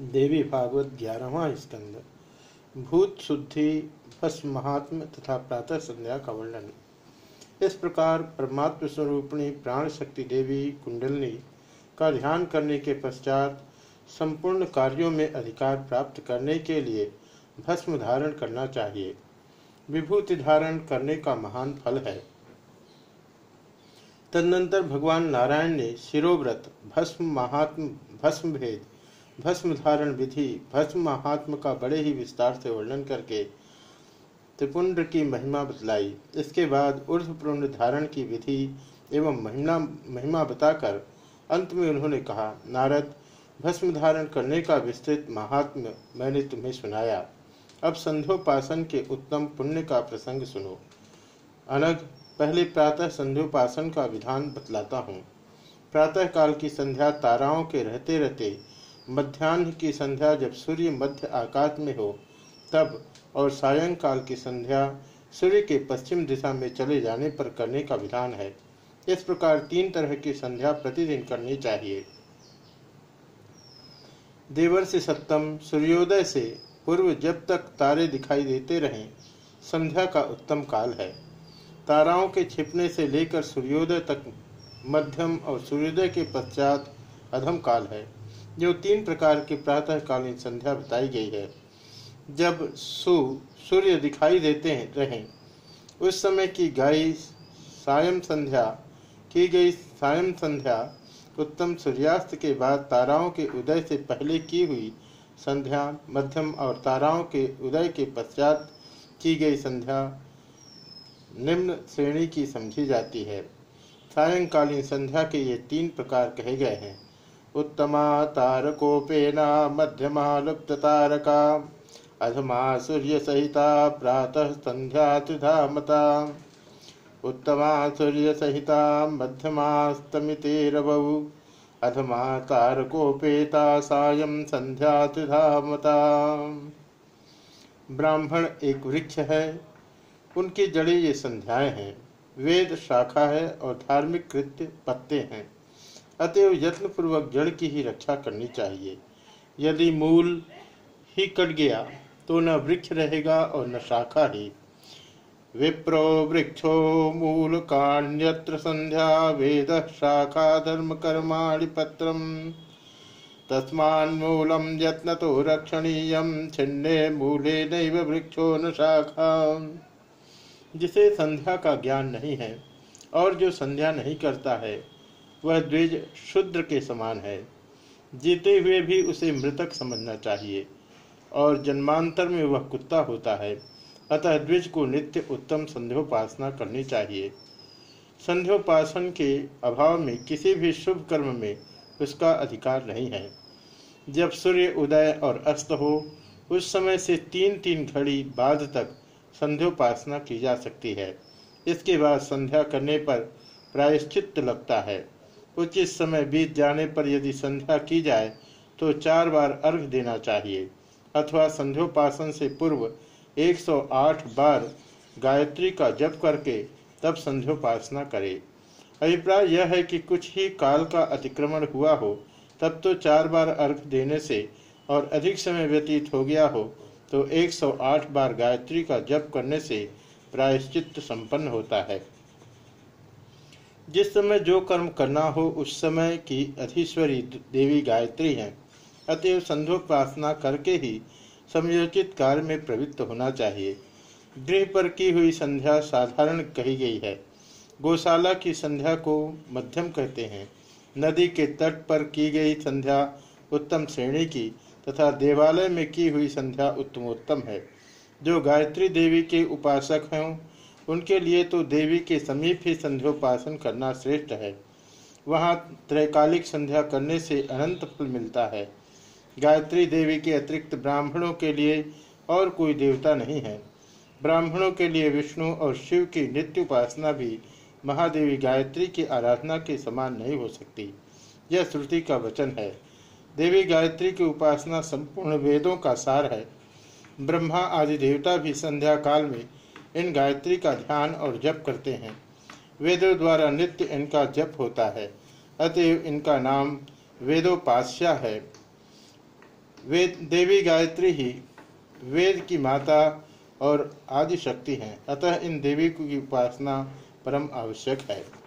देवी भागवत ग्यारहवा स्कंद। भूत शुद्धि भस्म महात्म तथा प्रातः संध्या का वर्णन। इस प्रकार परमात्म स्वरूपणी प्राण शक्ति देवी कुंडलनी का ध्यान करने के पश्चात संपूर्ण कार्यों में अधिकार प्राप्त करने के लिए भस्म धारण करना चाहिए। विभूति धारण करने का महान फल है। तदनंतर भगवान नारायण ने शिरोव्रत, भस्म महात्म, भस्म भेद भस्म धारण विधि, भस्म महात्म का बड़े ही विस्तार से वर्णन करके त्रिपुंड की महिमा बतलाई। इसके बाद ऊर्धपुंड धारण की विधि एवं महिमा महिमा बताकर अंत में उन्होंने कहा, नारद भस्म धारण करने का विस्तृत महात्म मैंने तुम्हें सुनाया। अब संध्योपासन के उत्तम पुण्य का प्रसंग सुनो। अनग पहले प्रातः संध्योपासन का विधान बतलाता हूँ। प्रातः काल की संध्या ताराओं के रहते रहते मध्यान्ह की संध्या जब सूर्य मध्य आकाश में हो, तब और सायंकाल की संध्या सूर्य के पश्चिम दिशा में चले जाने पर करने का विधान है। इस प्रकार तीन तरह की संध्या प्रतिदिन करनी चाहिए। देवर्षि सप्तम सूर्योदय से पूर्व जब तक तारे दिखाई देते रहें, संध्या का उत्तम काल है। ताराओं के छिपने से लेकर सूर्योदय तक मध्यम और सूर्योदय के पश्चात अधम काल है। जो तीन प्रकार की प्रातःकालीन संध्या बताई गई है। जब सु, सूर्य दिखाई देते हैं, रहें, उस समय की गाय सायं संध्या, की गई सायं संध्या उत्तम सूर्यास्त के बाद ताराओं के उदय से पहले की हुई संध्या, मध्यम और ताराओं के उदय के पश्चात की गई संध्या, निम्न श्रेणी की समझी जाती है। सायंकालीन संध्या के ये तीन प्रकार कहे गए हैं। उत्तमा तारकोपेना मध्यमा लुप्त तारका अधमा सूर्य सहिता प्रातः संध्या त्रिधामता उत्तमा सूर्य सहिता मध्यमास्तमितेरवौ अधमा तारकोपेता सायं त्रिधामता ब्राह्मण एक वृक्ष है, उनकी जड़ें ये संध्याएँ हैं, वेद शाखा है और धार्मिक कृत्य पत्ते हैं। अतएव यत्नपूर्वक जड़ की ही रक्षा करनी चाहिए। यदि मूल ही कट गया तो न वृक्ष रहेगा और न शाखा ही। विप्रो वृक्षो मूल काण्यत्र संध्या वेद शाखा धर्म कर्माणि पत्रम। तस्मान्मूलम यत्न तो रक्षणीय छिन्ने मूले नैव वृक्षो न शाखा। जिसे संध्या का ज्ञान नहीं है, और जो संध्या नहीं करता है वह द्विज शुद्र के समान है। जीते हुए भी उसे मृतक समझना चाहिए और जन्मांतर में वह कुत्ता होता है। अतः द्विज को नित्य उत्तम संध्योपासना करनी चाहिए। संध्योपासन के अभाव में किसी भी शुभ कर्म में उसका अधिकार नहीं है। जब सूर्य उदय और अस्त हो, उस समय से तीन तीन घड़ी बाद तक संध्योपासना की जा सकती है। इसके बाद संध्या करने पर प्रायश्चित लगता है। उचित समय बीत जाने पर यदि संध्या की जाए तो चार बार अर्घ देना चाहिए, अथवा संध्योपासन से पूर्व 108 बार गायत्री का जप करके तब संध्योपासना करे। अभिप्राय यह है कि कुछ ही काल का अतिक्रमण हुआ हो, तब तो चार बार अर्घ देने से और अधिक समय व्यतीत हो गया हो तो 108 बार गायत्री का जप करने से प्रायश्चित संपन्न होता है। जिस समय जो कर्म करना हो, उस समय की अधीश्वरी देवी गायत्री है, अतएव संध्योपासना करके ही समयोचित कार्य में प्रवृत्त होना चाहिए। गृह पर की हुई संध्या साधारण कही गई है। गौशाला की संध्या को मध्यम कहते हैं। नदी के तट पर की गई संध्या उत्तम श्रेणी की तथा देवालय में की हुई संध्या उत्तमोत्तम है। जो गायत्री देवी के उपासक हैं उनके लिए तो देवी के समीप ही संध्योपासन करना श्रेष्ठ है। वहाँ त्रैकालिक संध्या करने से अनंत फल मिलता है। गायत्री देवी के अतिरिक्त ब्राह्मणों के लिए और कोई देवता नहीं है। ब्राह्मणों के लिए विष्णु और शिव की नित्य उपासना भी महादेवी गायत्री की आराधना के समान नहीं हो सकती। यह श्रुति का वचन है। देवी गायत्री की उपासना संपूर्ण वेदों का सार है। ब्रह्मा आदि देवता भी संध्या काल में इन गायत्री का ध्यान और जप करते हैं। वेदों द्वारा नित्य इनका जप होता है। अतएव इनका नाम वेदोपास्या है। वेद देवी गायत्री ही वेद की माता और आदि शक्ति हैं। अतः इन देवी की उपासना परम आवश्यक है।